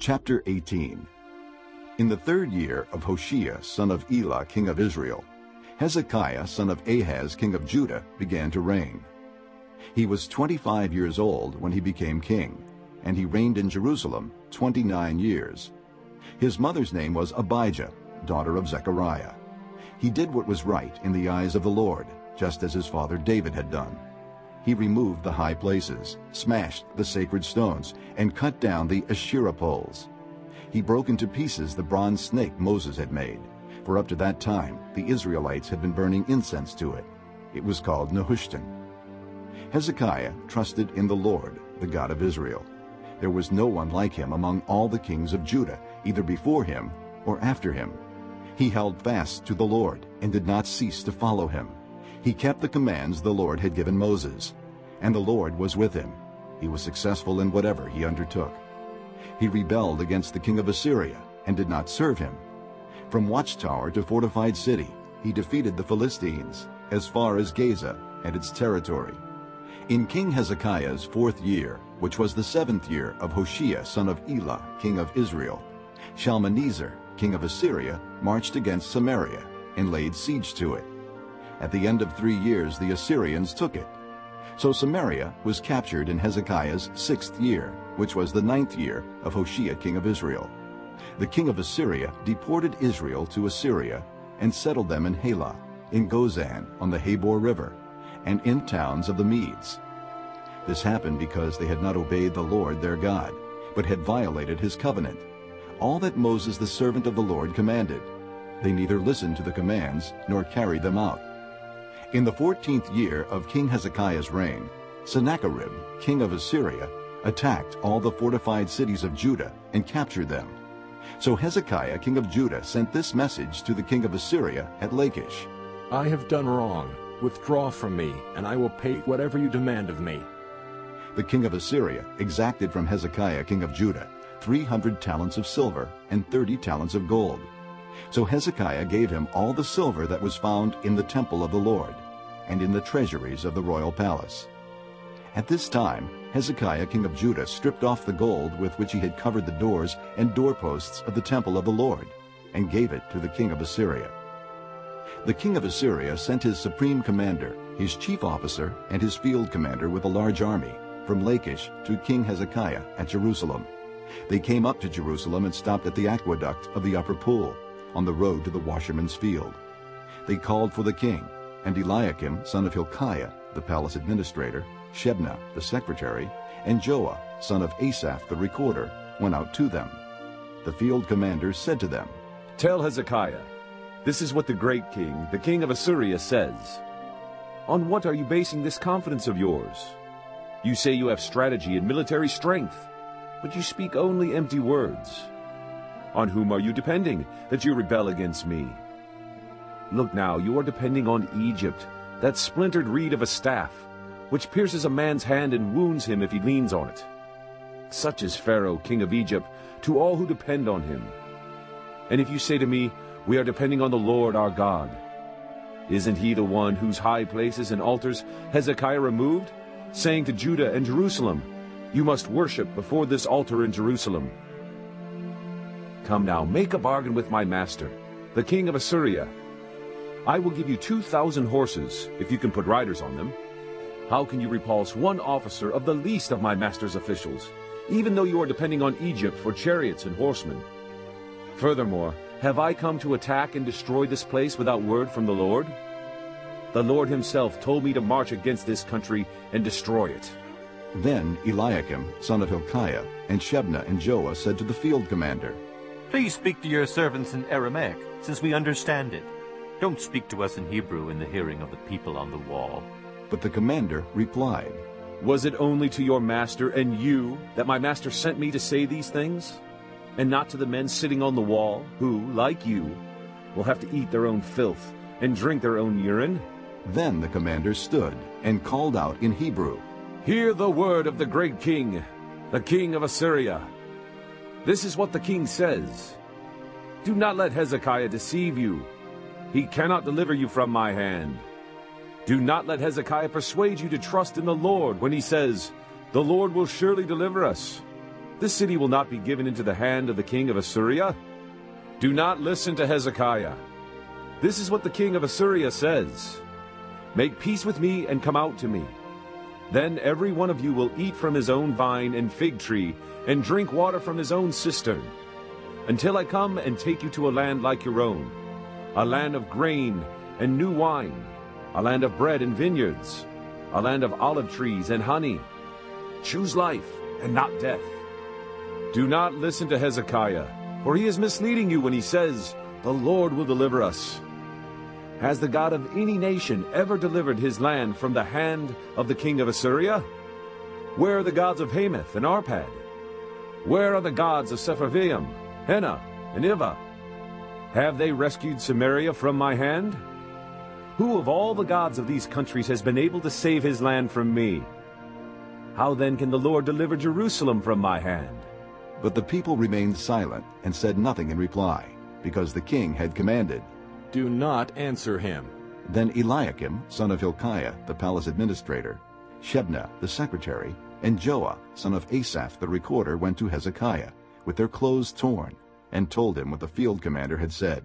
Chapter 18 In the third year of Hoshea son of Elah king of Israel, Hezekiah son of Ahaz king of Judah began to reign. He was 25 years old when he became king, and he reigned in Jerusalem 29 years. His mother's name was Abijah, daughter of Zechariah. He did what was right in the eyes of the Lord, just as his father David had done. He removed the high places, smashed the sacred stones, and cut down the Asherah poles. He broke into pieces the bronze snake Moses had made, for up to that time the Israelites had been burning incense to it. It was called Nehushtan. Hezekiah trusted in the Lord, the God of Israel. There was no one like him among all the kings of Judah, either before him or after him. He held fast to the Lord and did not cease to follow him. He kept the commands the Lord had given Moses, and the Lord was with him. He was successful in whatever he undertook. He rebelled against the king of Assyria and did not serve him. From watchtower to fortified city, he defeated the Philistines as far as Gaza and its territory. In King Hezekiah's fourth year, which was the seventh year of Hoshea son of Elah, king of Israel, Shalmaneser, king of Assyria, marched against Samaria and laid siege to it. At the end of three years the Assyrians took it. So Samaria was captured in Hezekiah's sixth year, which was the ninth year of Hoshea king of Israel. The king of Assyria deported Israel to Assyria and settled them in Halah, in Gozan on the Habor River, and in towns of the Medes. This happened because they had not obeyed the Lord their God, but had violated his covenant, all that Moses the servant of the Lord commanded. They neither listened to the commands nor carried them out. In the fourteenth year of King Hezekiah's reign, Sennacherib, king of Assyria, attacked all the fortified cities of Judah and captured them. So Hezekiah, king of Judah, sent this message to the king of Assyria at Lachish. I have done wrong. Withdraw from me, and I will pay whatever you demand of me. The king of Assyria exacted from Hezekiah, king of Judah, 300 talents of silver and 30 talents of gold. So Hezekiah gave him all the silver that was found in the temple of the Lord, and in the treasuries of the royal palace. At this time Hezekiah king of Judah stripped off the gold with which he had covered the doors and doorposts of the temple of the Lord, and gave it to the king of Assyria. The king of Assyria sent his supreme commander, his chief officer, and his field commander with a large army from Lachish to King Hezekiah at Jerusalem. They came up to Jerusalem and stopped at the aqueduct of the upper pool, on the road to the washerman's field. They called for the king, and Eliakim, son of Hilkiah, the palace administrator, Shebna, the secretary, and Joah, son of Asaph, the recorder, went out to them. The field commander said to them, Tell Hezekiah, this is what the great king, the king of Assyria, says. On what are you basing this confidence of yours? You say you have strategy and military strength, but you speak only empty words. On whom are you depending, that you rebel against me? Look now, you are depending on Egypt, that splintered reed of a staff, which pierces a man's hand and wounds him if he leans on it. Such is Pharaoh, king of Egypt, to all who depend on him. And if you say to me, We are depending on the Lord our God, isn't he the one whose high places and altars Hezekiah removed, saying to Judah and Jerusalem, You must worship before this altar in Jerusalem? Come now, make a bargain with my master, the king of Assyria. I will give you two thousand horses, if you can put riders on them. How can you repulse one officer of the least of my master's officials, even though you are depending on Egypt for chariots and horsemen? Furthermore, have I come to attack and destroy this place without word from the Lord? The Lord himself told me to march against this country and destroy it. Then Eliakim, son of Hilkiah, and Shebna and Joah said to the field commander, Please speak to your servants in Aramaic, since we understand it. Don't speak to us in Hebrew in the hearing of the people on the wall. But the commander replied, Was it only to your master and you that my master sent me to say these things? And not to the men sitting on the wall, who, like you, will have to eat their own filth and drink their own urine? Then the commander stood and called out in Hebrew, Hear the word of the great king, the king of Assyria. This is what the king says. Do not let Hezekiah deceive you. He cannot deliver you from my hand. Do not let Hezekiah persuade you to trust in the Lord when he says, The Lord will surely deliver us. This city will not be given into the hand of the king of Assyria. Do not listen to Hezekiah. This is what the king of Assyria says. Make peace with me and come out to me. Then every one of you will eat from his own vine and fig tree, and drink water from his own cistern, until I come and take you to a land like your own, a land of grain and new wine, a land of bread and vineyards, a land of olive trees and honey. Choose life and not death. Do not listen to Hezekiah, for he is misleading you when he says, The Lord will deliver us. Has the God of any nation ever delivered his land from the hand of the king of Assyria? Where are the gods of Hamath and Arpad? Where are the gods of Sepharvaim, Hena, and Ivvah? Have they rescued Samaria from my hand? Who of all the gods of these countries has been able to save his land from me? How then can the Lord deliver Jerusalem from my hand? But the people remained silent and said nothing in reply, because the king had commanded. Do not answer him. Then Eliakim, son of Hilkiah, the palace administrator, Shebna, the secretary, and Joah, son of Asaph, the recorder, went to Hezekiah, with their clothes torn, and told him what the field commander had said.